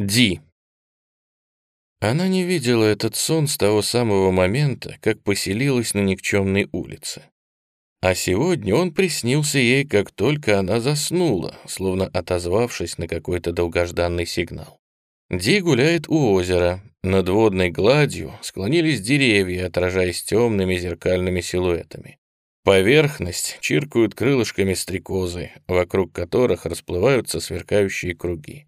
Ди. Она не видела этот сон с того самого момента, как поселилась на никчемной улице. А сегодня он приснился ей, как только она заснула, словно отозвавшись на какой-то долгожданный сигнал. Ди гуляет у озера. Над водной гладью склонились деревья, отражаясь темными зеркальными силуэтами. Поверхность чиркают крылышками стрекозы, вокруг которых расплываются сверкающие круги.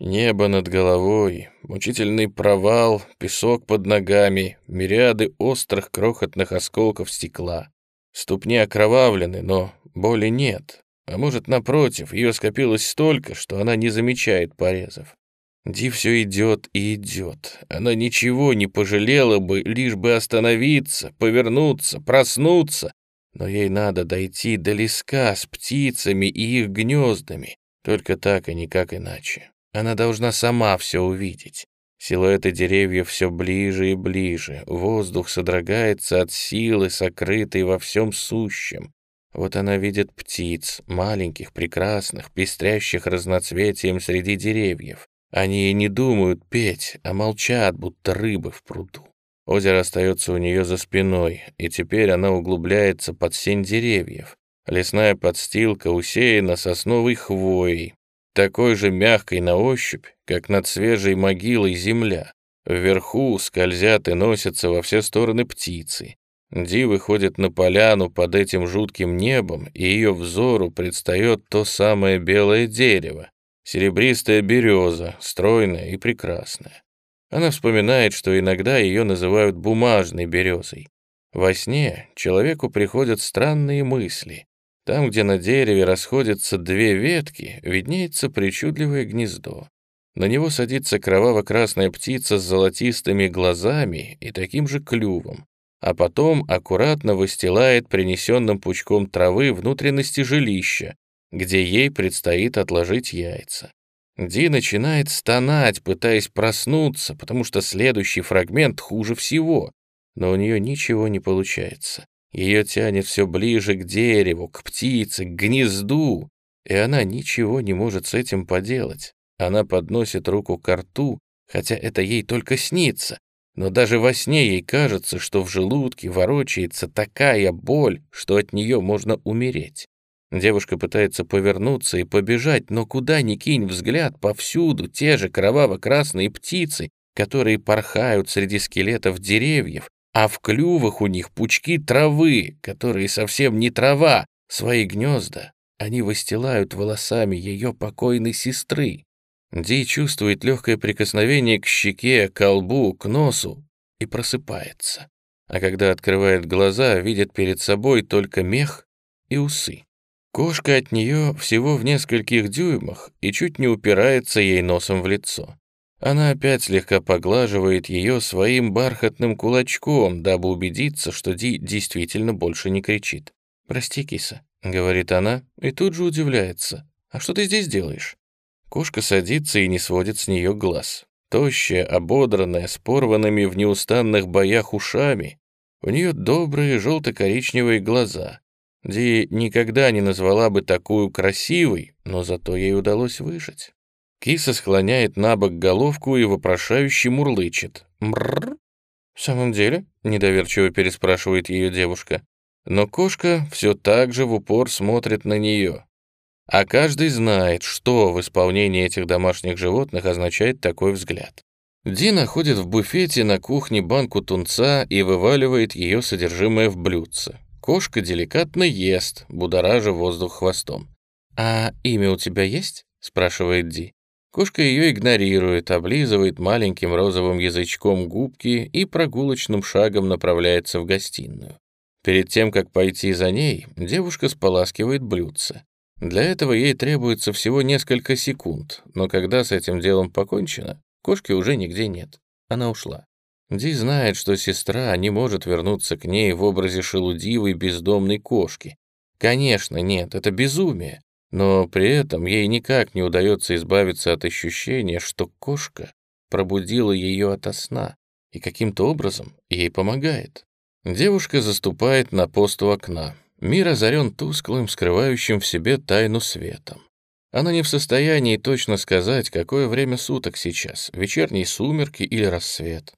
Небо над головой, мучительный провал, песок под ногами, мириады острых крохотных осколков стекла. Ступни окровавлены, но боли нет. А может, напротив, ее скопилось столько, что она не замечает порезов. Ди все идет и идет. Она ничего не пожалела бы, лишь бы остановиться, повернуться, проснуться. Но ей надо дойти до леска с птицами и их гнездами. Только так и никак иначе. Она должна сама все увидеть. Силуэты деревьев все ближе и ближе. Воздух содрогается от силы, сокрытой во всем сущем. Вот она видит птиц, маленьких, прекрасных, пестрящих разноцветием среди деревьев. Они и не думают петь, а молчат, будто рыбы в пруду. Озеро остается у нее за спиной, и теперь она углубляется под сень деревьев. Лесная подстилка усеяна сосновой хвоей, такой же мягкой на ощупь, как над свежей могилой земля. Вверху скользят и носятся во все стороны птицы. Ди выходит на поляну под этим жутким небом, и ее взору предстает то самое белое дерево, Серебристая береза, стройная и прекрасная. Она вспоминает, что иногда ее называют бумажной березой. Во сне человеку приходят странные мысли. Там, где на дереве расходятся две ветки, виднеется причудливое гнездо. На него садится кроваво-красная птица с золотистыми глазами и таким же клювом, а потом аккуратно выстилает принесенным пучком травы внутренности жилища, где ей предстоит отложить яйца. Ди начинает стонать, пытаясь проснуться, потому что следующий фрагмент хуже всего, но у нее ничего не получается. Ее тянет все ближе к дереву, к птице, к гнезду, и она ничего не может с этим поделать. Она подносит руку к рту, хотя это ей только снится, но даже во сне ей кажется, что в желудке ворочается такая боль, что от нее можно умереть. Девушка пытается повернуться и побежать, но куда ни кинь взгляд, повсюду те же кроваво-красные птицы, которые порхают среди скелетов деревьев, а в клювах у них пучки травы, которые совсем не трава, свои гнезда. Они выстилают волосами ее покойной сестры. Ди чувствует легкое прикосновение к щеке, к лбу, к носу и просыпается. А когда открывает глаза, видит перед собой только мех и усы. Кошка от нее всего в нескольких дюймах и чуть не упирается ей носом в лицо. Она опять слегка поглаживает ее своим бархатным кулачком, дабы убедиться, что Ди действительно больше не кричит. «Прости, киса», — говорит она, и тут же удивляется. «А что ты здесь делаешь?» Кошка садится и не сводит с нее глаз. Тощая, ободранная, с порванными в неустанных боях ушами. У нее добрые желто-коричневые глаза, Ди никогда не назвала бы такую красивой, но зато ей удалось выжить. Киса склоняет на бок головку и вопрошающе мурлычет. «Мрррр?» «В самом деле?» — недоверчиво переспрашивает ее девушка. Но кошка все так же в упор смотрит на нее. А каждый знает, что в исполнении этих домашних животных означает такой взгляд. Ди находит в буфете на кухне банку тунца и вываливает ее содержимое в блюдце. Кошка деликатно ест, будоража воздух хвостом. «А имя у тебя есть?» — спрашивает Ди. Кошка ее игнорирует, облизывает маленьким розовым язычком губки и прогулочным шагом направляется в гостиную. Перед тем, как пойти за ней, девушка споласкивает блюдце. Для этого ей требуется всего несколько секунд, но когда с этим делом покончено, кошки уже нигде нет. Она ушла. Ди знает, что сестра не может вернуться к ней в образе шелудивой бездомной кошки. Конечно, нет, это безумие. Но при этом ей никак не удается избавиться от ощущения, что кошка пробудила ее ото сна и каким-то образом ей помогает. Девушка заступает на пост у окна. Мир озарен тусклым, скрывающим в себе тайну светом. Она не в состоянии точно сказать, какое время суток сейчас, вечерние сумерки или рассвет.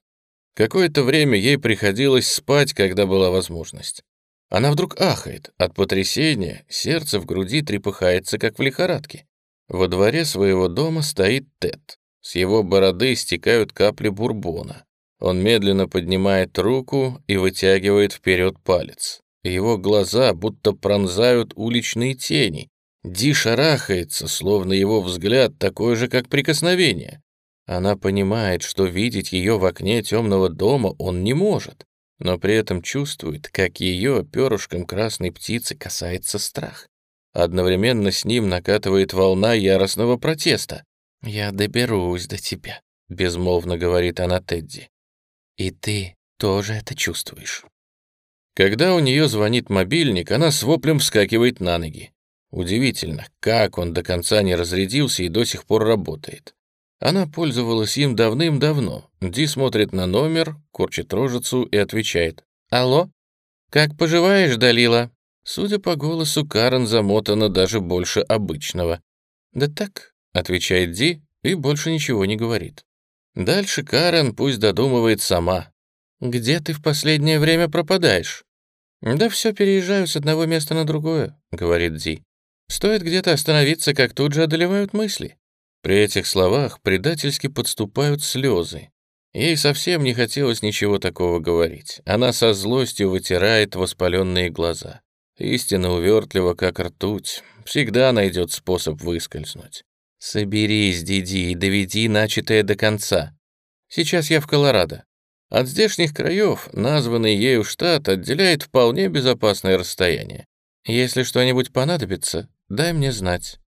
Какое-то время ей приходилось спать, когда была возможность. Она вдруг ахает. От потрясения сердце в груди трепыхается, как в лихорадке. Во дворе своего дома стоит Тед. С его бороды стекают капли бурбона. Он медленно поднимает руку и вытягивает вперед палец. Его глаза будто пронзают уличные тени. Ди шарахается, словно его взгляд такой же, как прикосновение. Она понимает, что видеть ее в окне темного дома он не может, но при этом чувствует, как ее перышком красной птицы касается страх. Одновременно с ним накатывает волна яростного протеста. «Я доберусь до тебя», — безмолвно говорит она Тедди. «И ты тоже это чувствуешь». Когда у нее звонит мобильник, она с воплем вскакивает на ноги. Удивительно, как он до конца не разрядился и до сих пор работает. Она пользовалась им давным-давно. Ди смотрит на номер, корчит рожицу и отвечает. «Алло? Как поживаешь, Далила?» Судя по голосу, Карен замотана даже больше обычного. «Да так», — отвечает Ди и больше ничего не говорит. Дальше Карен пусть додумывает сама. «Где ты в последнее время пропадаешь?» «Да все переезжаю с одного места на другое», — говорит Ди. «Стоит где-то остановиться, как тут же одолевают мысли. При этих словах предательски подступают слезы. Ей совсем не хотелось ничего такого говорить. Она со злостью вытирает воспаленные глаза. Истина увертлива, как ртуть. Всегда найдет способ выскользнуть. Соберись, Диди, и доведи начатое до конца. Сейчас я в Колорадо. От здешних краев названный ею штат отделяет вполне безопасное расстояние. Если что-нибудь понадобится, дай мне знать.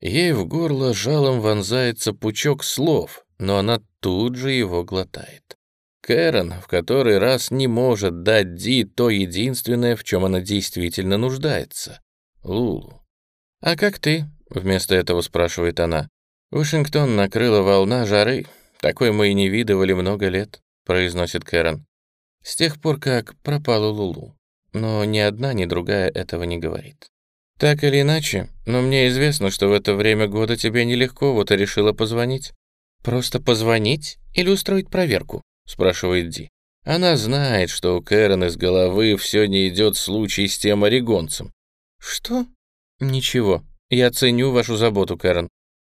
Ей в горло жалом вонзается пучок слов, но она тут же его глотает. Кэрон в который раз не может дать Ди то единственное, в чем она действительно нуждается — Лулу. «А как ты?» — вместо этого спрашивает она. «Вашингтон накрыла волна жары. Такой мы и не видывали много лет», — произносит Кэрон. «С тех пор, как пропала Лулу. Но ни одна, ни другая этого не говорит». «Так или иначе, но мне известно, что в это время года тебе нелегко, вот и решила позвонить». «Просто позвонить или устроить проверку?» — спрашивает Ди. Она знает, что у Кэрон из головы все не идет случай с тем орегонцем. «Что?» «Ничего. Я ценю вашу заботу, Кэрон.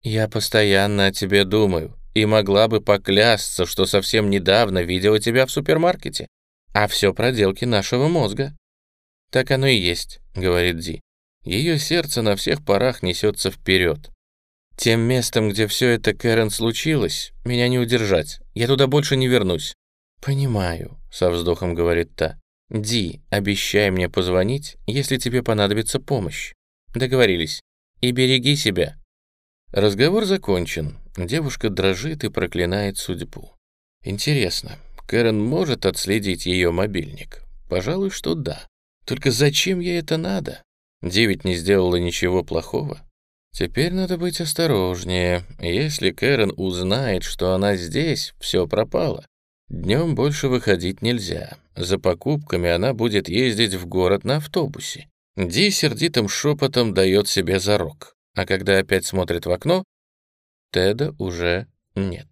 Я постоянно о тебе думаю и могла бы поклясться, что совсем недавно видела тебя в супермаркете. А все проделки нашего мозга». «Так оно и есть», — говорит Ди. Ее сердце на всех парах несется вперед. Тем местом, где все это, Кэрен, случилось, меня не удержать. Я туда больше не вернусь. Понимаю, со вздохом говорит та. Ди, обещай мне позвонить, если тебе понадобится помощь. Договорились. И береги себя. Разговор закончен. Девушка дрожит и проклинает судьбу. Интересно, Кэрен может отследить ее мобильник? Пожалуй, что да. Только зачем ей это надо? Девять не сделала ничего плохого. Теперь надо быть осторожнее. Если Кэрон узнает, что она здесь, все пропало. Днем больше выходить нельзя. За покупками она будет ездить в город на автобусе. Ди сердитым шепотом дает себе зарок. А когда опять смотрит в окно, Теда уже нет.